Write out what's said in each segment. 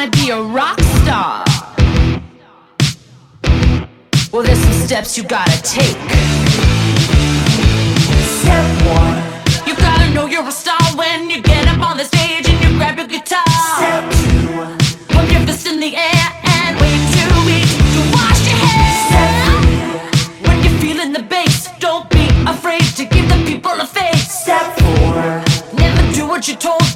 wanna be a rock star. Well, there's some steps you gotta take. Step one. You gotta know you're a star when you get up on the stage and you grab your guitar. Step two. Pump your fist in the air and wave to it to wash your hair. Step three. When you're feeling the bass, don't be afraid to give the people a face. Step four. Never do what you're told.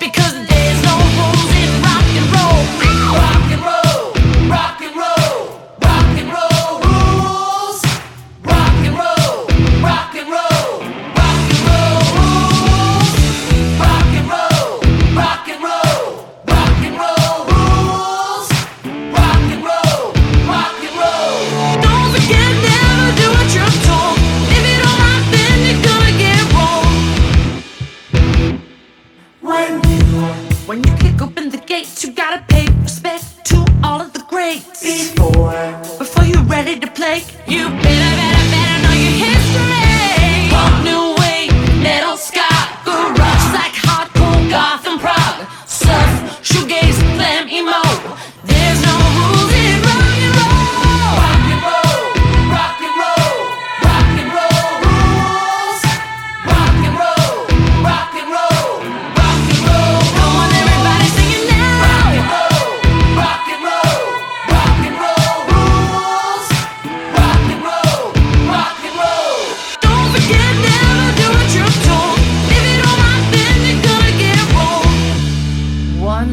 When you kick open the gates, you gotta pay respect to all of the greats. before, Before you're ready to play, you better,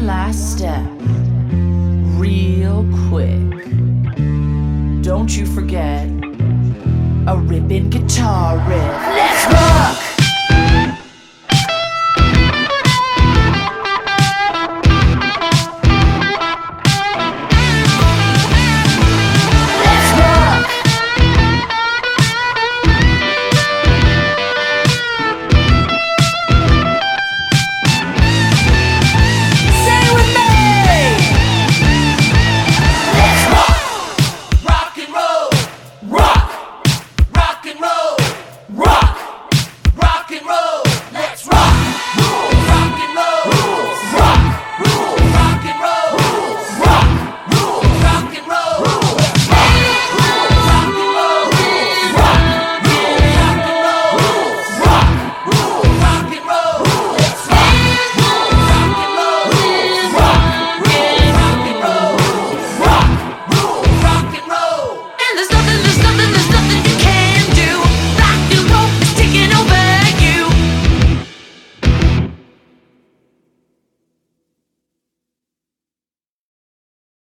Last step, real quick. Don't you forget a ripping guitar riff. Let's rock.